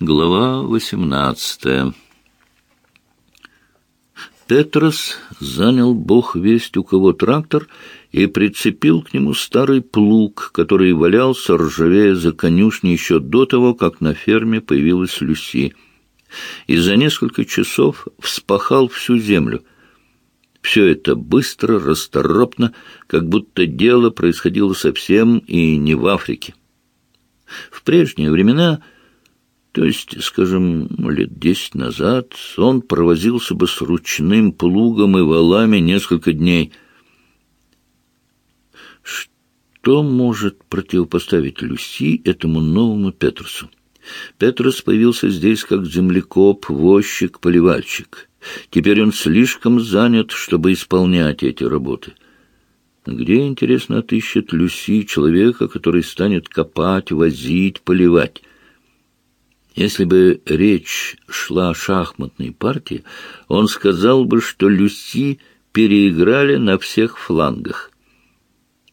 Глава восемнадцатая. Петрос занял бог весть у кого трактор и прицепил к нему старый плуг, который валялся, ржавея за конюшней еще до того, как на ферме появилась Люси. И за несколько часов вспахал всю землю. Все это быстро, расторопно, как будто дело происходило совсем и не в Африке. В прежние времена то есть, скажем, лет десять назад он провозился бы с ручным плугом и валами несколько дней. Что может противопоставить Люси этому новому Петрусу? Петрус появился здесь как землекоп, возчик, поливальщик. Теперь он слишком занят, чтобы исполнять эти работы. Где, интересно, отыщет Люси человека, который станет копать, возить, поливать? Если бы речь шла о шахматной партии, он сказал бы, что Люси переиграли на всех флангах.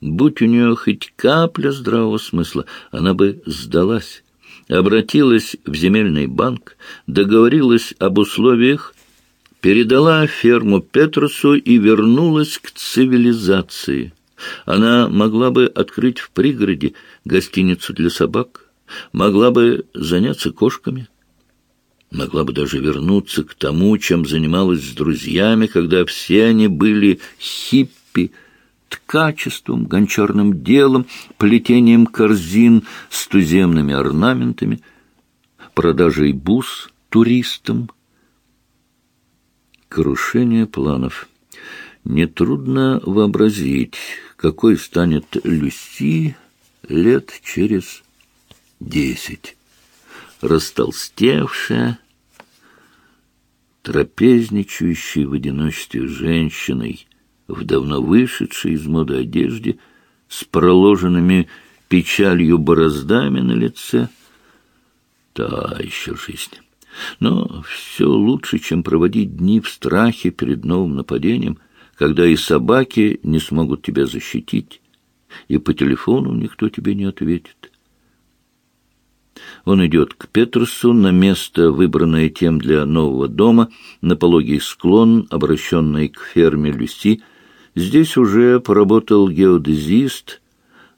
Будь у нее хоть капля здравого смысла, она бы сдалась, обратилась в земельный банк, договорилась об условиях, передала ферму Петрусу и вернулась к цивилизации. Она могла бы открыть в пригороде гостиницу для собак, могла бы заняться кошками, могла бы даже вернуться к тому, чем занималась с друзьями, когда все они были хиппи, ткачеством, гончарным делом, плетением корзин с туземными орнаментами, продажей бус туристам. Крушение планов. Нетрудно вообразить, какой станет Люси лет через десять. Растолстевшая, трапезничающей в одиночестве женщиной, в давно вышедшей из моды одежде, с проложенными печалью бороздами на лице. Та еще жизнь. Но все лучше, чем проводить дни в страхе перед новым нападением, когда и собаки не смогут тебя защитить, и по телефону никто тебе не ответит. Он идет к Петрусу на место, выбранное тем для нового дома, на пологий склон, обращенный к ферме Люси. Здесь уже поработал геодезист,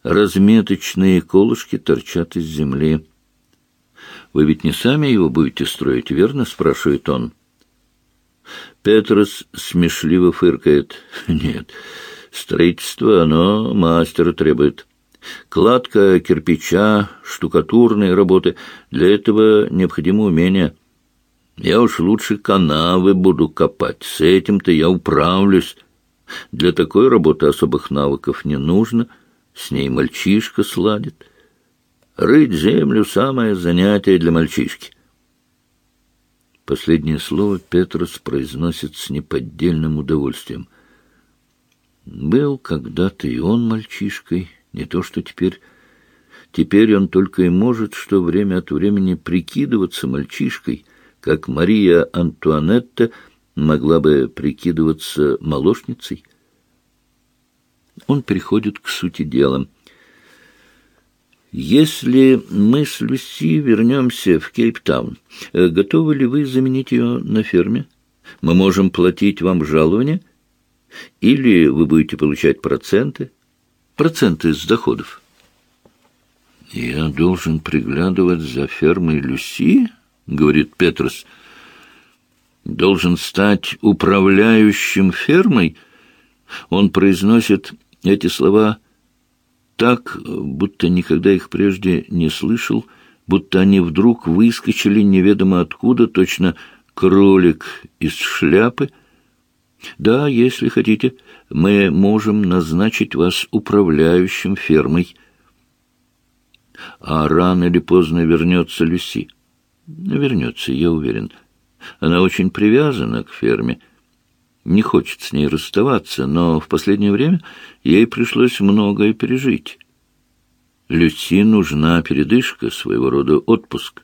разметочные колышки торчат из земли. «Вы ведь не сами его будете строить, верно?» — спрашивает он. Петрос смешливо фыркает. «Нет, строительство, оно мастера требует». Кладка кирпича, штукатурные работы — для этого необходимо умение. Я уж лучше канавы буду копать, с этим-то я управлюсь. Для такой работы особых навыков не нужно, с ней мальчишка сладит. Рыть землю — самое занятие для мальчишки. Последнее слово Петрос произносит с неподдельным удовольствием. Был когда-то и он мальчишкой — не то что теперь. Теперь он только и может, что время от времени прикидываться мальчишкой, как Мария Антуанетта могла бы прикидываться молочницей. Он переходит к сути дела. Если мы с Люси вернемся в Кейптаун, э, готовы ли вы заменить ее на ферме? Мы можем платить вам жалование, или вы будете получать проценты? Проценты с доходов. «Я должен приглядывать за фермой Люси?» — говорит Петрос. «Должен стать управляющим фермой?» Он произносит эти слова так, будто никогда их прежде не слышал, будто они вдруг выскочили неведомо откуда, точно кролик из шляпы — да, если хотите, мы можем назначить вас управляющим фермой. А рано или поздно вернется Люси. Вернется, я уверен. Она очень привязана к ферме. Не хочет с ней расставаться, но в последнее время ей пришлось многое пережить. Люси нужна передышка, своего рода отпуск.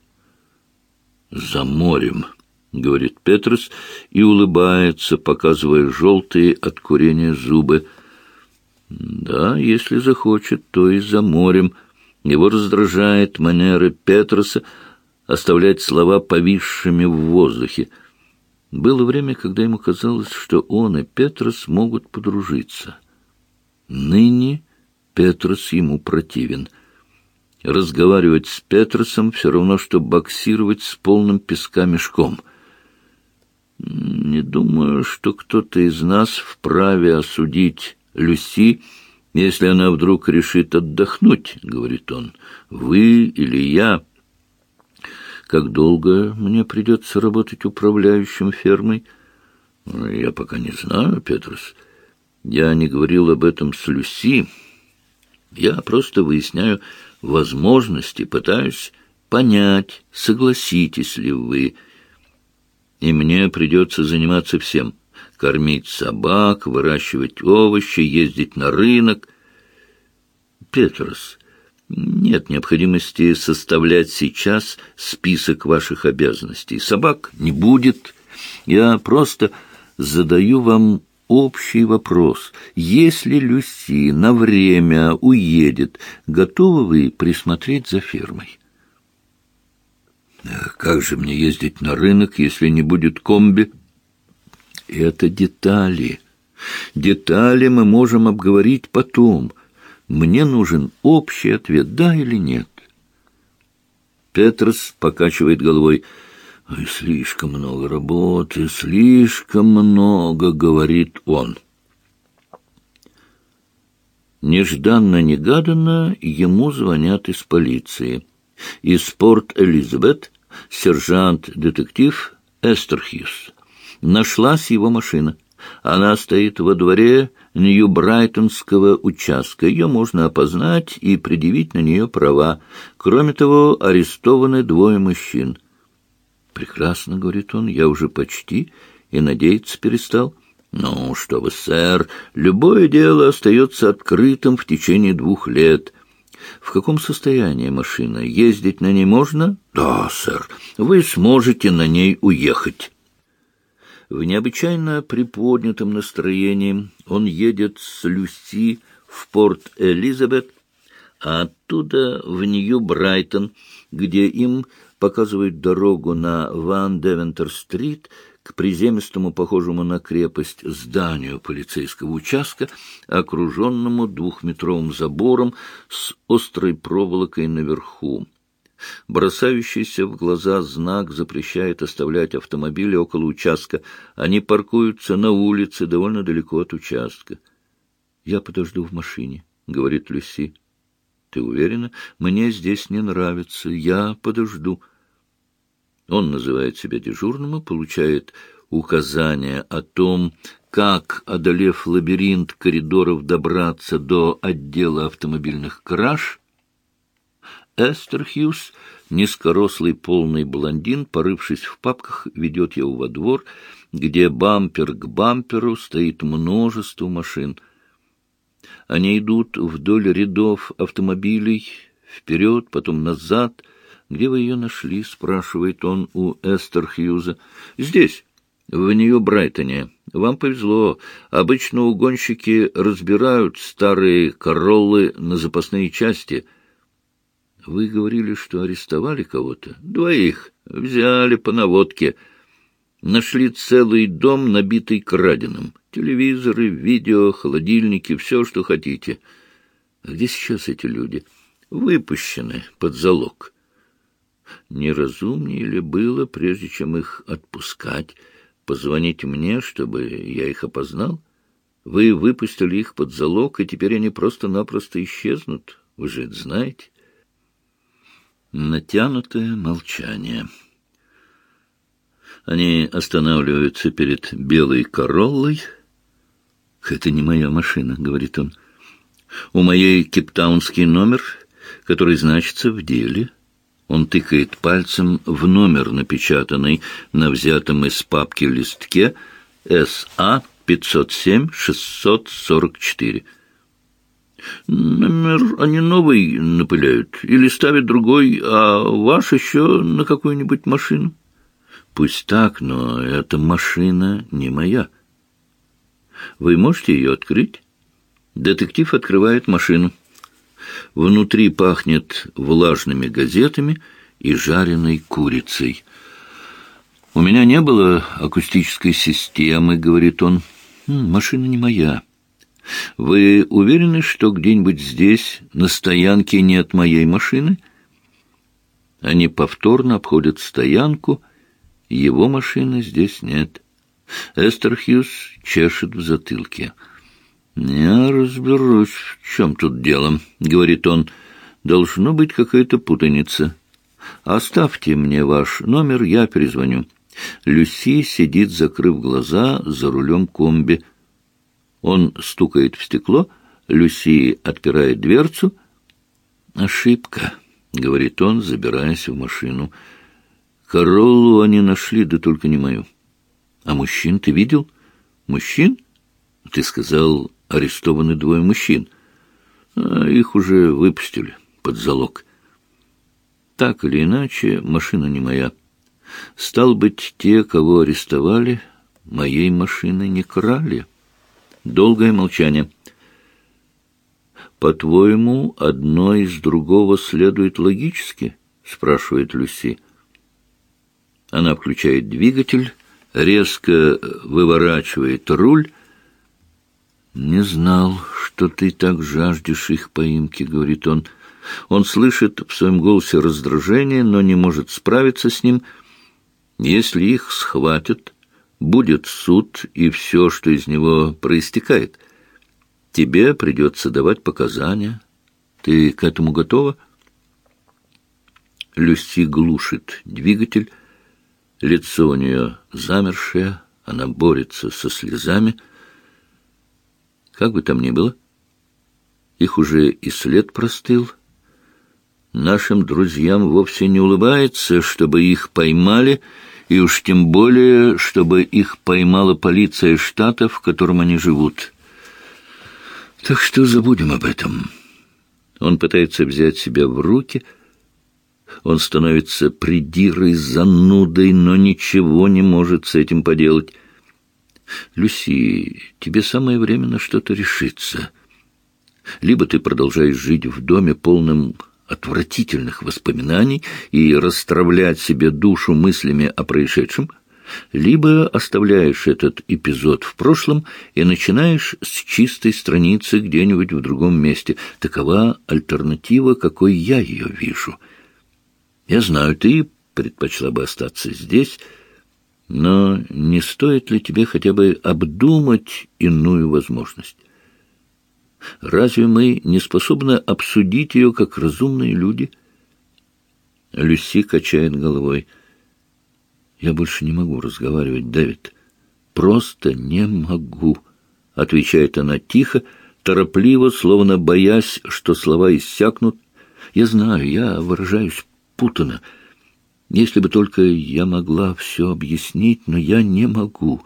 За морем. — говорит Петрос и улыбается, показывая желтые от курения зубы. Да, если захочет, то и за морем. Его раздражает манеры Петроса, оставлять слова повисшими в воздухе. Было время, когда ему казалось, что он и Петрос могут подружиться. Ныне Петрос ему противен. Разговаривать с Петросом все равно, что боксировать с полным песка мешком. Не думаю, что кто-то из нас вправе осудить Люси, если она вдруг решит отдохнуть, — говорит он. Вы или я... Как долго мне придется работать управляющим фермой? Я пока не знаю, Петрус. Я не говорил об этом с Люси. Я просто выясняю возможности, пытаюсь понять, согласитесь ли вы. И мне придется заниматься всем. Кормить собак, выращивать овощи, ездить на рынок. Петрос, нет необходимости составлять сейчас список ваших обязанностей. Собак не будет. Я просто задаю вам общий вопрос. Если Люси на время уедет, готовы вы присмотреть за фермой? Как же мне ездить на рынок, если не будет комби? Это детали. Детали мы можем обговорить потом. Мне нужен общий ответ, да или нет. Петрос покачивает головой. «Ой, слишком много работы, слишком много», — говорит он. Нежданно-негаданно ему звонят из полиции. Из порт Элизабет сержант-детектив Эстерхьюз. Нашлась его машина. Она стоит во дворе Нью-Брайтонского участка. Ее можно опознать и предъявить на нее права. Кроме того, арестованы двое мужчин. «Прекрасно», — говорит он, — «я уже почти и надеяться перестал». «Ну, что вы, сэр, любое дело остается открытым в течение двух лет». «В каком состоянии машина? Ездить на ней можно?» «Да, сэр, вы сможете на ней уехать». В необычайно приподнятом настроении он едет с Люси в порт Элизабет, а оттуда в Нью-Брайтон, где им показывают дорогу на Ван Девентер-стрит к приземистому, похожему на крепость, зданию полицейского участка, окруженному двухметровым забором с острой проволокой наверху. Бросающийся в глаза знак запрещает оставлять автомобили около участка. Они паркуются на улице довольно далеко от участка. «Я подожду в машине», — говорит Люси. «Ты уверена? Мне здесь не нравится. Я подожду». Он называет себя дежурным и получает указания о том, как, одолев лабиринт коридоров, добраться до отдела автомобильных краж, Эстер Хьюз, низкорослый полный блондин, порывшись в папках, ведет его во двор, где бампер к бамперу стоит множество машин. Они идут вдоль рядов автомобилей, вперед, потом назад. «Где вы ее нашли?» — спрашивает он у Эстер Хьюза. «Здесь». В Нью-Брайтоне. Вам повезло. Обычно угонщики разбирают старые короллы на запасные части — вы говорили, что арестовали кого-то? Двоих. Взяли по наводке. Нашли целый дом, набитый краденым. Телевизоры, видео, холодильники, все, что хотите. А где сейчас эти люди? Выпущены под залог. Неразумнее ли было, прежде чем их отпускать, позвонить мне, чтобы я их опознал? Вы выпустили их под залог, и теперь они просто-напросто исчезнут. Вы же это знаете. Натянутое молчание. Они останавливаются перед белой короллой. «Это не моя машина», — говорит он. «У моей киптаунский номер, который значится в деле». Он тыкает пальцем в номер, напечатанный на взятом из папки листке «СА 507-644». Номер они новый напыляют или ставят другой, а ваш еще на какую-нибудь машину. Пусть так, но эта машина не моя. Вы можете ее открыть? Детектив открывает машину. Внутри пахнет влажными газетами и жареной курицей. «У меня не было акустической системы», — говорит он. «Машина не моя». «Вы уверены, что где-нибудь здесь, на стоянке, нет моей машины?» Они повторно обходят стоянку. Его машины здесь нет. Эстер Хьюз чешет в затылке. «Я разберусь, в чем тут дело», — говорит он. «Должно быть какая-то путаница. Оставьте мне ваш номер, я перезвоню». Люси сидит, закрыв глаза, за рулем комби. Он стукает в стекло, Люси отпирает дверцу. «Ошибка», — говорит он, забираясь в машину. «Короллу они нашли, да только не мою». «А мужчин ты видел?» «Мужчин?» «Ты сказал, арестованы двое мужчин. А их уже выпустили под залог». «Так или иначе, машина не моя». Стал быть, те, кого арестовали, моей машины не крали. Долгое молчание. «По-твоему, одно из другого следует логически?» — спрашивает Люси. Она включает двигатель, резко выворачивает руль. «Не знал, что ты так жаждешь их поимки», — говорит он. Он слышит в своем голосе раздражение, но не может справиться с ним — если их схватят, будет суд и все, что из него проистекает. Тебе придется давать показания. Ты к этому готова? Люси глушит двигатель. Лицо у нее замершее, она борется со слезами. Как бы там ни было, их уже и след простыл. Нашим друзьям вовсе не улыбается, чтобы их поймали — и уж тем более, чтобы их поймала полиция штата, в котором они живут. Так что забудем об этом. Он пытается взять себя в руки. Он становится придирой, занудой, но ничего не может с этим поделать. «Люси, тебе самое время на что-то решиться. Либо ты продолжаешь жить в доме, полном отвратительных воспоминаний и расстравлять себе душу мыслями о происшедшем, либо оставляешь этот эпизод в прошлом и начинаешь с чистой страницы где-нибудь в другом месте. Такова альтернатива, какой я ее вижу. Я знаю, ты предпочла бы остаться здесь, но не стоит ли тебе хотя бы обдумать иную возможность? Разве мы не способны обсудить ее как разумные люди? Люси качает головой. Я больше не могу разговаривать, Дэвид. Просто не могу, отвечает она тихо, торопливо, словно боясь, что слова иссякнут. Я знаю, я выражаюсь путано. Если бы только я могла все объяснить, но я не могу.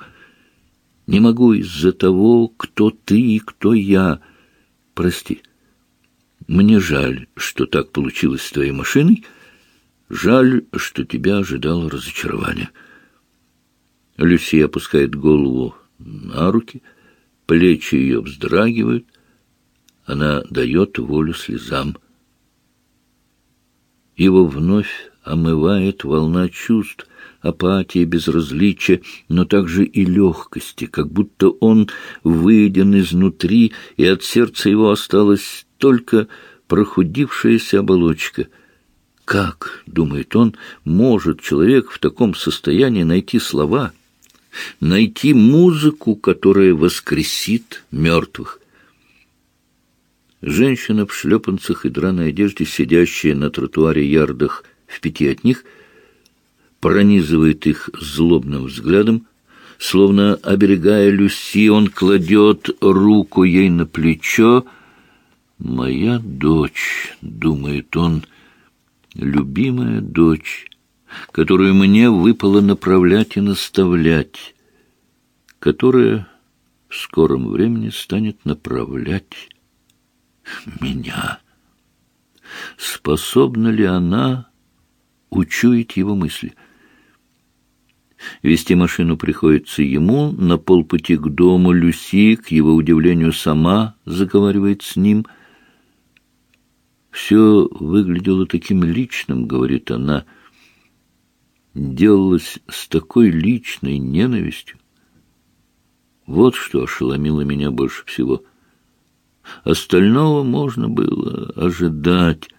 Не могу из-за того, кто ты и кто я — прости. Мне жаль, что так получилось с твоей машиной. Жаль, что тебя ожидало разочарование. Люси опускает голову на руки, плечи ее вздрагивают. Она дает волю слезам. Его вновь омывает волна чувств, апатии, безразличия, но также и легкости, как будто он выеден изнутри, и от сердца его осталась только прохудившаяся оболочка. Как, думает он, может человек в таком состоянии найти слова, найти музыку, которая воскресит мертвых? Женщина в шлепанцах и драной одежде, сидящая на тротуаре ярдах в пяти от них, пронизывает их злобным взглядом. Словно оберегая Люси, он кладет руку ей на плечо. «Моя дочь», — думает он, — «любимая дочь, которую мне выпало направлять и наставлять, которая в скором времени станет направлять меня. Способна ли она учуять его мысли. Вести машину приходится ему, на полпути к дому Люси, к его удивлению, сама заговаривает с ним. Все выглядело таким личным, говорит она, делалось с такой личной ненавистью. Вот что ошеломило меня больше всего. Остального можно было ожидать.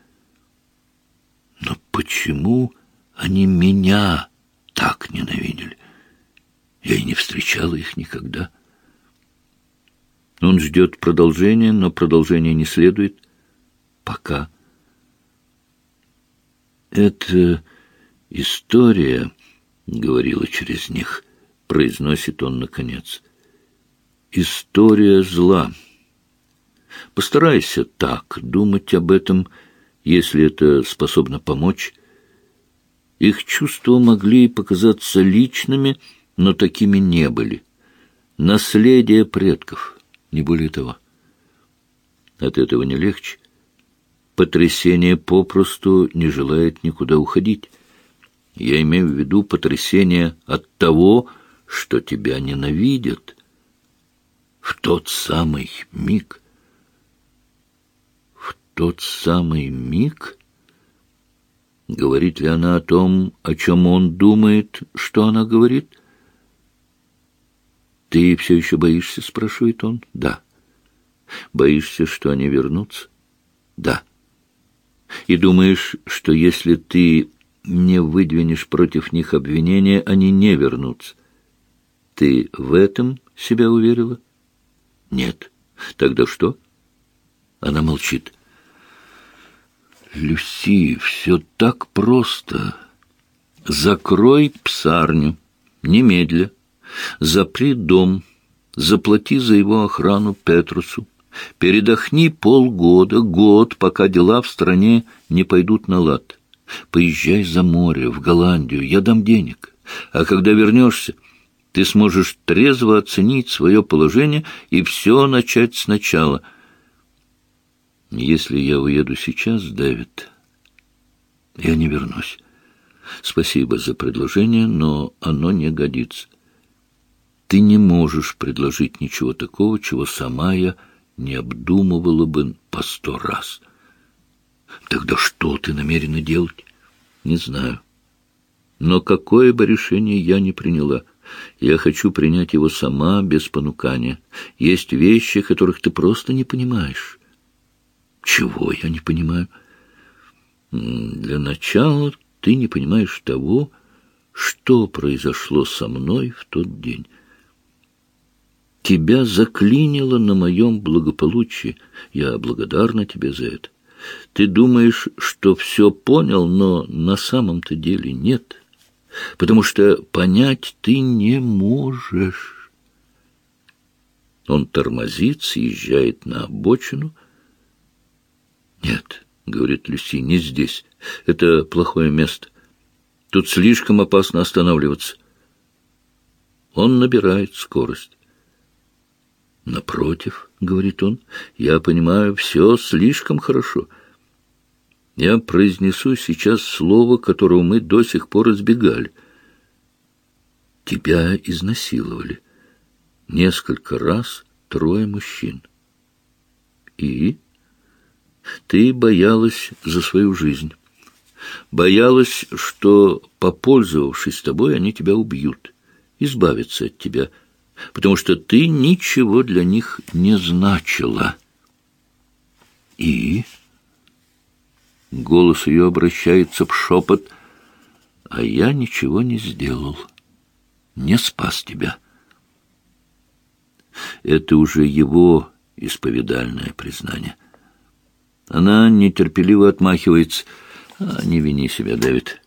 Почему они меня так ненавидели? Я и не встречала их никогда. Он ждет продолжения, но продолжения не следует. Пока. Это история, — говорила через них, — произносит он наконец. История зла. Постарайся так думать об этом, если это способно помочь. Их чувства могли показаться личными, но такими не были. Наследие предков, не более того. От этого не легче. Потрясение попросту не желает никуда уходить. Я имею в виду потрясение от того, что тебя ненавидят. В тот самый миг. Тот самый миг? Говорит ли она о том, о чем он думает, что она говорит? «Ты все еще боишься?» — спрашивает он. «Да». «Боишься, что они вернутся?» «Да». «И думаешь, что если ты не выдвинешь против них обвинения, они не вернутся?» «Ты в этом себя уверила?» «Нет». «Тогда что?» Она молчит. «Люси, все так просто. Закрой псарню. Немедля. Запри дом. Заплати за его охрану Петрусу. Передохни полгода, год, пока дела в стране не пойдут на лад. Поезжай за море, в Голландию, я дам денег. А когда вернешься, ты сможешь трезво оценить свое положение и все начать сначала — если я уеду сейчас, Дэвид, я не вернусь. Спасибо за предложение, но оно не годится. Ты не можешь предложить ничего такого, чего сама я не обдумывала бы по сто раз. Тогда что ты намерена делать? Не знаю. Но какое бы решение я ни приняла, я хочу принять его сама, без понукания. Есть вещи, которых ты просто не понимаешь. Чего я не понимаю? Для начала ты не понимаешь того, что произошло со мной в тот день. Тебя заклинило на моем благополучии. Я благодарна тебе за это. Ты думаешь, что все понял, но на самом-то деле нет. Потому что понять ты не можешь. Он тормозит, съезжает на обочину — «Нет», — говорит Люси, — «не здесь. Это плохое место. Тут слишком опасно останавливаться». Он набирает скорость. «Напротив», — говорит он, — «я понимаю, все слишком хорошо. Я произнесу сейчас слово, которого мы до сих пор избегали. Тебя изнасиловали. Несколько раз трое мужчин. И...» Ты боялась за свою жизнь. Боялась, что, попользовавшись тобой, они тебя убьют, избавятся от тебя, потому что ты ничего для них не значила. И... Голос ее обращается в шепот, а я ничего не сделал, не спас тебя. Это уже его исповедальное признание. Она нетерпеливо отмахивается. А, не вини себя, Дэвид.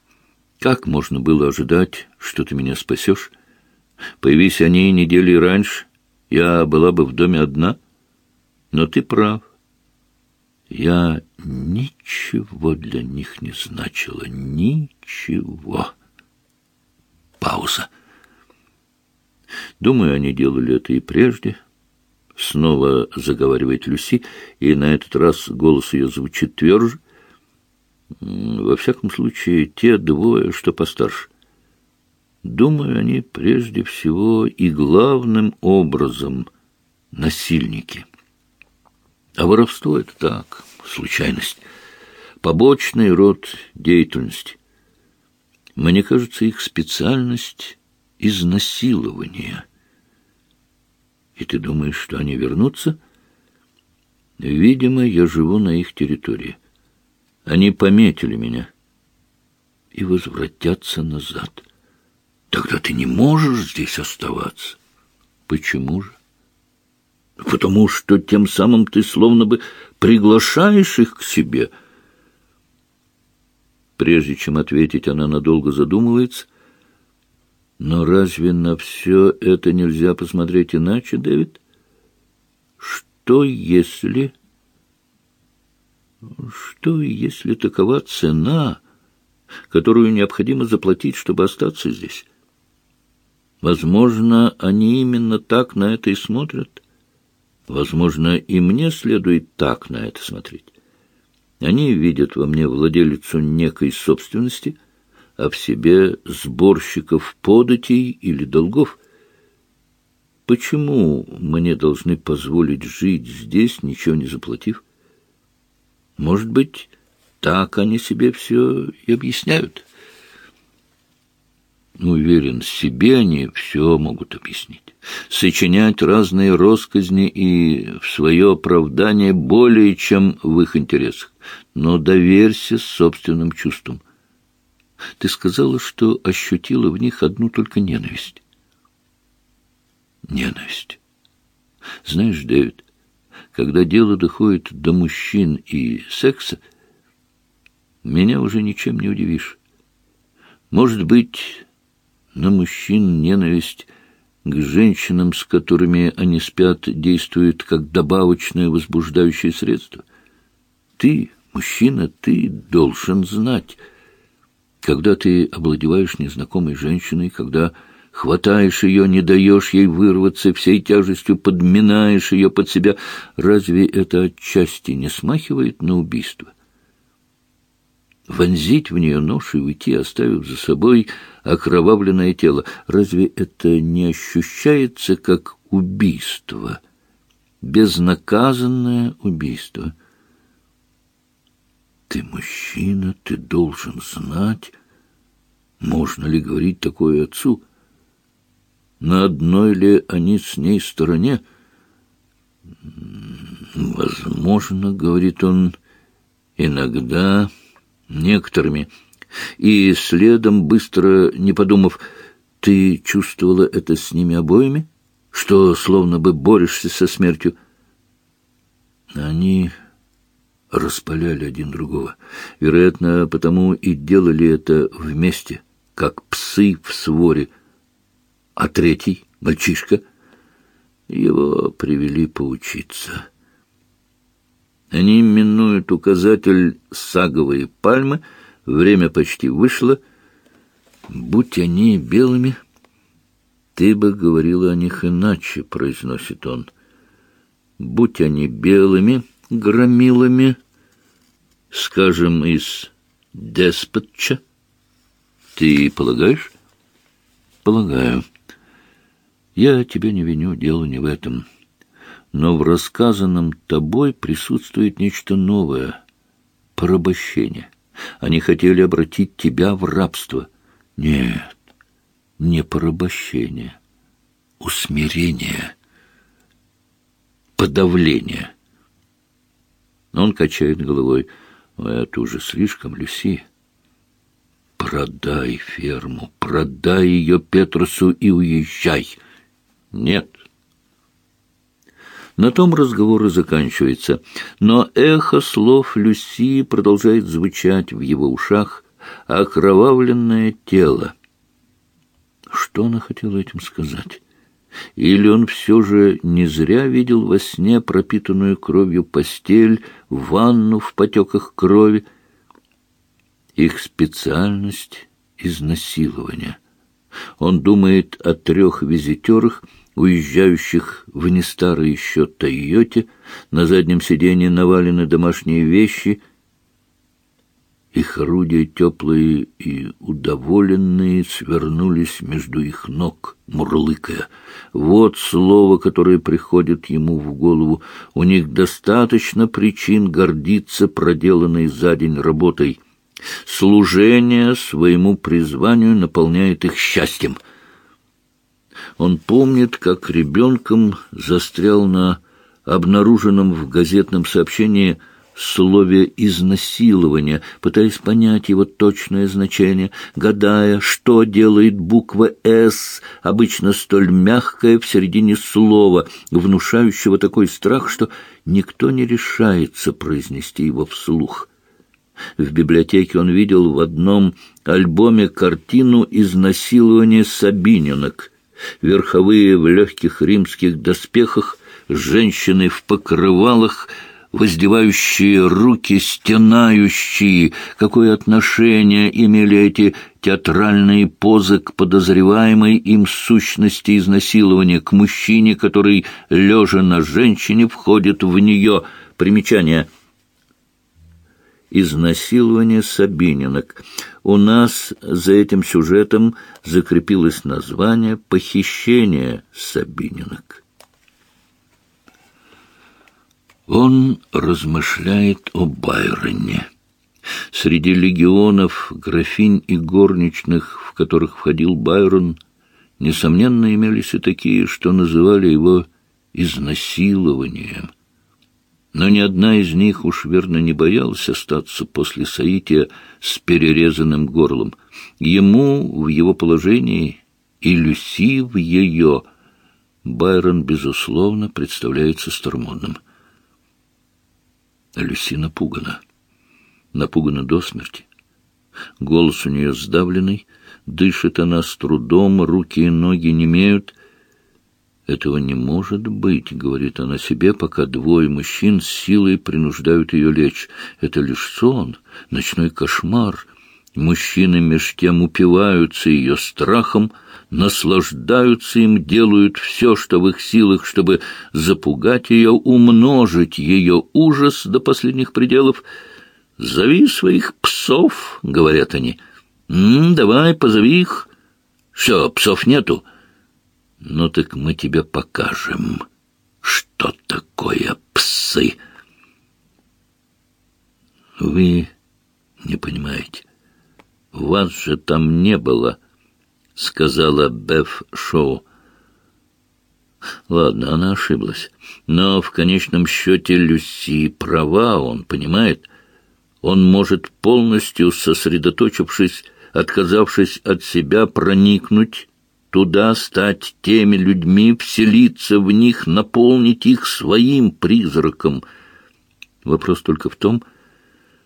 Как можно было ожидать, что ты меня спасешь? Появись они недели раньше, я была бы в доме одна. Но ты прав. Я ничего для них не значила. Ничего. Пауза. Думаю, они делали это и прежде. Снова заговаривает Люси, и на этот раз голос ее звучит тверже. Во всяком случае, те двое, что постарше. Думаю, они прежде всего и главным образом насильники. А воровство — это так, случайность. побочный род деятельности. Мне кажется, их специальность — изнасилование. И ты думаешь, что они вернутся? Видимо, я живу на их территории. Они пометили меня и возвратятся назад. Тогда ты не можешь здесь оставаться. Почему же? Потому что тем самым ты словно бы приглашаешь их к себе — Прежде чем ответить, она надолго задумывается. Но разве на все это нельзя посмотреть иначе, Дэвид? Что если... Что если такова цена, которую необходимо заплатить, чтобы остаться здесь? Возможно, они именно так на это и смотрят. Возможно, и мне следует так на это смотреть. Они видят во мне владелицу некой собственности, а в себе сборщиков податей или долгов. Почему мне должны позволить жить здесь, ничего не заплатив? Может быть, так они себе все и объясняют. Уверен, себе они все могут объяснить. Сочинять разные росказни и в свое оправдание более чем в их интересах. Но доверься собственным чувствам. Ты сказала, что ощутила в них одну только ненависть. Ненависть. Знаешь, Дэвид, когда дело доходит до мужчин и секса, меня уже ничем не удивишь. Может быть, на мужчин ненависть к женщинам, с которыми они спят, действует как добавочное возбуждающее средство. Ты, мужчина, ты должен знать, когда ты обладеваешь незнакомой женщиной, когда хватаешь ее, не даешь ей вырваться, всей тяжестью подминаешь ее под себя, разве это отчасти не смахивает на убийство? вонзить в нее нож и уйти, оставив за собой окровавленное тело. Разве это не ощущается как убийство? Безнаказанное убийство. Ты мужчина, ты должен знать, можно ли говорить такое отцу. На одной ли они с ней стороне? Возможно, говорит он, иногда некоторыми. И следом, быстро не подумав, ты чувствовала это с ними обоими? Что словно бы борешься со смертью? Они распаляли один другого. Вероятно, потому и делали это вместе, как псы в своре. А третий, мальчишка, его привели поучиться. Они минуют указатель саговые пальмы. Время почти вышло. Будь они белыми, ты бы говорила о них иначе, произносит он. Будь они белыми, громилами, скажем, из Деспотча. Ты полагаешь? Полагаю. Я тебя не виню, дело не в этом но в рассказанном тобой присутствует нечто новое — порабощение. Они хотели обратить тебя в рабство. Нет, не порабощение, усмирение, подавление. Он качает головой. Это уже слишком, Люси. Продай ферму, продай ее Петрусу и уезжай. Нет, на том разговор и заканчивается, но эхо слов Люси продолжает звучать в его ушах, окровавленное тело. Что она хотела этим сказать? Или он все же не зря видел во сне пропитанную кровью постель, ванну в потеках крови? Их специальность — изнасилование. Он думает о трех визитерах — уезжающих в не старой еще Тойоте, на заднем сиденье навалены домашние вещи. Их орудия теплые и удоволенные свернулись между их ног, мурлыкая. Вот слово, которое приходит ему в голову. У них достаточно причин гордиться проделанной за день работой. Служение своему призванию наполняет их счастьем. Он помнит, как ребенком застрял на обнаруженном в газетном сообщении слове «изнасилование», пытаясь понять его точное значение, гадая, что делает буква «С», обычно столь мягкая в середине слова, внушающего такой страх, что никто не решается произнести его вслух. В библиотеке он видел в одном альбоме картину изнасилования Сабининок. Верховые в легких римских доспехах, женщины в покрывалах, воздевающие руки, стенающие. Какое отношение имели эти театральные позы к подозреваемой им сущности изнасилования, к мужчине, который, лежа на женщине, входит в нее? Примечание – изнасилование Сабининок. У нас за этим сюжетом закрепилось название «Похищение Сабининок». Он размышляет о Байроне. Среди легионов, графинь и горничных, в которых входил Байрон, несомненно, имелись и такие, что называли его изнасилованием но ни одна из них уж верно не боялась остаться после соития с перерезанным горлом. Ему в его положении и Люси в ее Байрон, безусловно, представляется старомодным. А Люси напугана. Напугана до смерти. Голос у нее сдавленный, дышит она с трудом, руки и ноги немеют — «Этого не может быть», — говорит она себе, пока двое мужчин с силой принуждают ее лечь. «Это лишь сон, ночной кошмар». Мужчины меж тем упиваются ее страхом, наслаждаются им, делают все, что в их силах, чтобы запугать ее, умножить ее ужас до последних пределов. «Зови своих псов», — говорят они. «М -м, «Давай, позови их». «Все, псов нету». Ну так мы тебе покажем, что такое псы. Вы не понимаете. Вас же там не было, сказала Беф Шоу. Ладно, она ошиблась. Но в конечном счете Люси права, он понимает. Он может полностью сосредоточившись, отказавшись от себя, проникнуть туда, стать теми людьми, вселиться в них, наполнить их своим призраком. Вопрос только в том,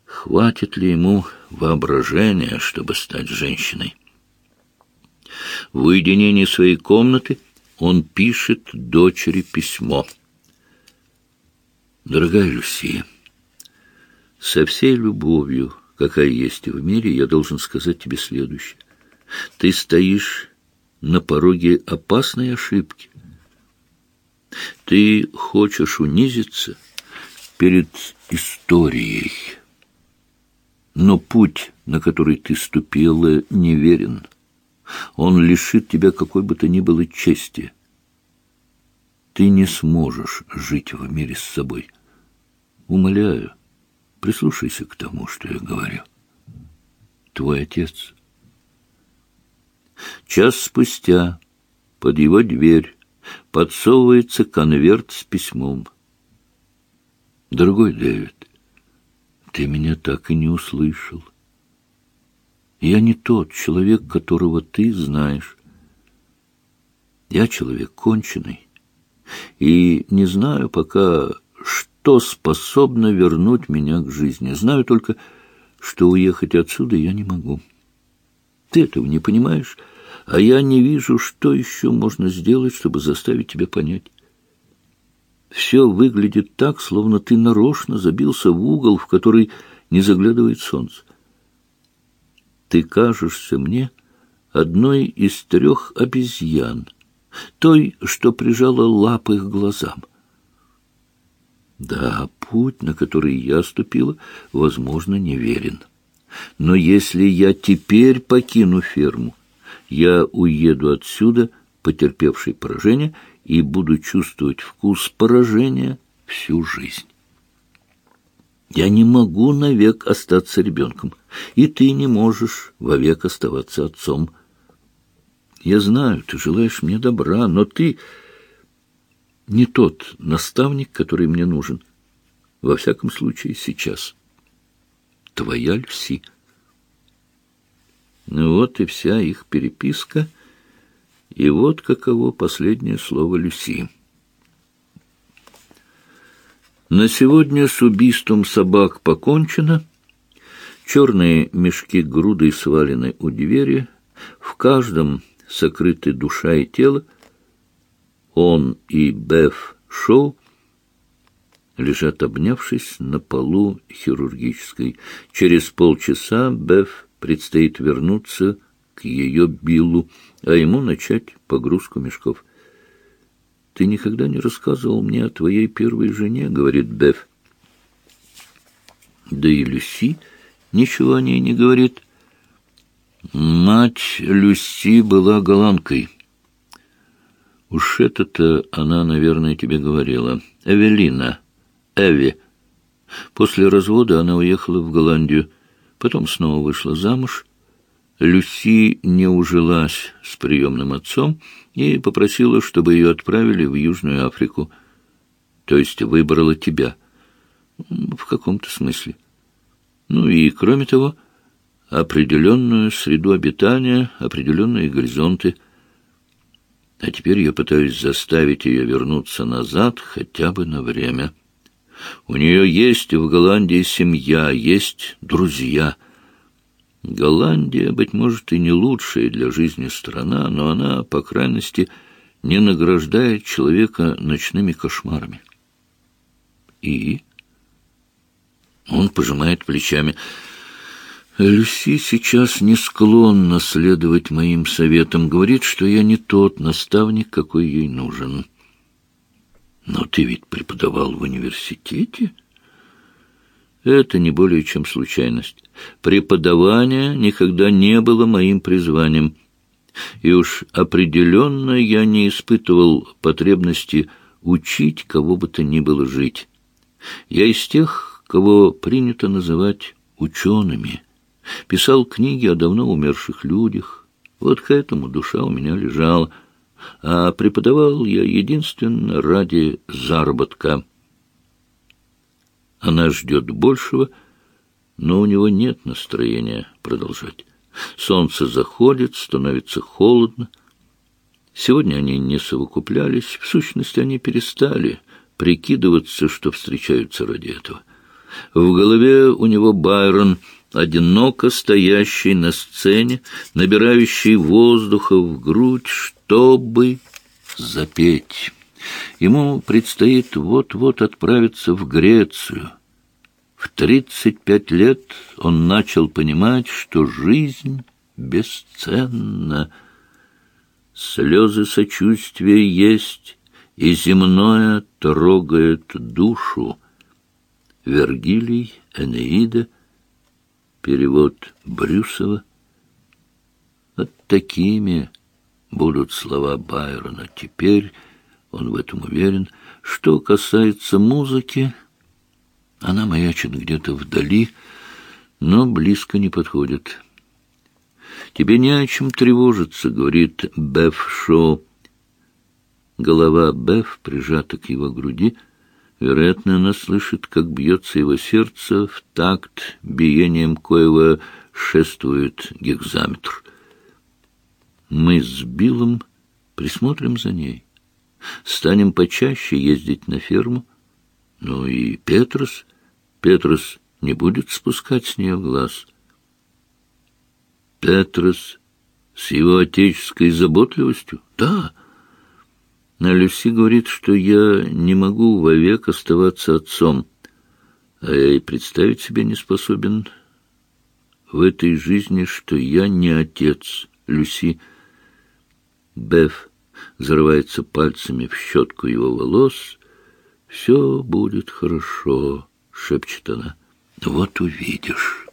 хватит ли ему воображения, чтобы стать женщиной. В уединении своей комнаты он пишет дочери письмо. «Дорогая Люси, со всей любовью, какая есть в мире, я должен сказать тебе следующее. Ты стоишь на пороге опасной ошибки. Ты хочешь унизиться перед историей, но путь, на который ты ступила, неверен. Он лишит тебя какой бы то ни было чести. Ты не сможешь жить в мире с собой. Умоляю, прислушайся к тому, что я говорю. Твой отец — Час спустя под его дверь подсовывается конверт с письмом. «Дорогой Дэвид, ты меня так и не услышал. Я не тот человек, которого ты знаешь. Я человек конченый, и не знаю пока, что способно вернуть меня к жизни. Знаю только, что уехать отсюда я не могу. Ты этого не понимаешь, а я не вижу, что еще можно сделать, чтобы заставить тебя понять. Все выглядит так, словно ты нарочно забился в угол, в который не заглядывает солнце. Ты кажешься мне одной из трех обезьян, той, что прижала лапы к глазам. Да, путь, на который я ступила, возможно, неверен. Но если я теперь покину ферму, я уеду отсюда, потерпевший поражение, и буду чувствовать вкус поражения всю жизнь. Я не могу навек остаться ребенком, и ты не можешь вовек оставаться отцом. Я знаю, ты желаешь мне добра, но ты не тот наставник, который мне нужен. Во всяком случае, сейчас. Твоя Люси. Ну вот и вся их переписка, и вот каково последнее слово Люси. На сегодня с убийством собак покончено. Черные мешки грудой свалены у двери. В каждом сокрыты душа и тело. Он и Беф Шоу лежат обнявшись на полу хирургической. Через полчаса Беф предстоит вернуться к ее Биллу, а ему начать погрузку мешков. «Ты никогда не рассказывал мне о твоей первой жене», — говорит Беф. Да и Люси ничего о ней не говорит. Мать Люси была голландкой. Уж это-то она, наверное, тебе говорила. Эвелина. Эви. После развода она уехала в Голландию, потом снова вышла замуж — Люси не ужилась с приемным отцом и попросила, чтобы ее отправили в Южную Африку. То есть выбрала тебя. В каком-то смысле. Ну и, кроме того, определенную среду обитания, определенные горизонты. А теперь я пытаюсь заставить ее вернуться назад хотя бы на время. У нее есть в Голландии семья, есть друзья — Голландия, быть может, и не лучшая для жизни страна, но она, по крайности, не награждает человека ночными кошмарами. И он пожимает плечами. Люси сейчас не склонна следовать моим советам, говорит, что я не тот наставник, какой ей нужен. Но ты ведь преподавал в университете? Это не более чем случайность. Преподавание никогда не было моим призванием. И уж определенно я не испытывал потребности учить кого бы то ни было жить. Я из тех, кого принято называть учеными. Писал книги о давно умерших людях. Вот к этому душа у меня лежала. А преподавал я единственно ради заработка. Она ждет большего, но у него нет настроения продолжать. Солнце заходит, становится холодно. Сегодня они не совокуплялись, в сущности, они перестали прикидываться, что встречаются ради этого. В голове у него Байрон, одиноко стоящий на сцене, набирающий воздуха в грудь, чтобы запеть. Ему предстоит вот-вот отправиться в Грецию. В тридцать пять лет он начал понимать, что жизнь бесценна. Слезы сочувствия есть, и земное трогает душу. Вергилий, Энеида, перевод Брюсова. Вот такими будут слова Байрона теперь, он в этом уверен. Что касается музыки, она маячит где-то вдали, но близко не подходит. «Тебе не о чем тревожиться», — говорит Беф Шоу. Голова Беф прижата к его груди. Вероятно, она слышит, как бьется его сердце в такт биением коего шествует гекзаметр. Мы с Биллом присмотрим за ней. Станем почаще ездить на ферму. Ну и Петрос... Петрос не будет спускать с нее глаз. Петрос с его отеческой заботливостью? Да. А Люси говорит, что я не могу вовек оставаться отцом, а я и представить себе не способен в этой жизни, что я не отец Люси. Беф зарывается пальцами в щетку его волос. «Все будет хорошо», — шепчет она. «Вот увидишь».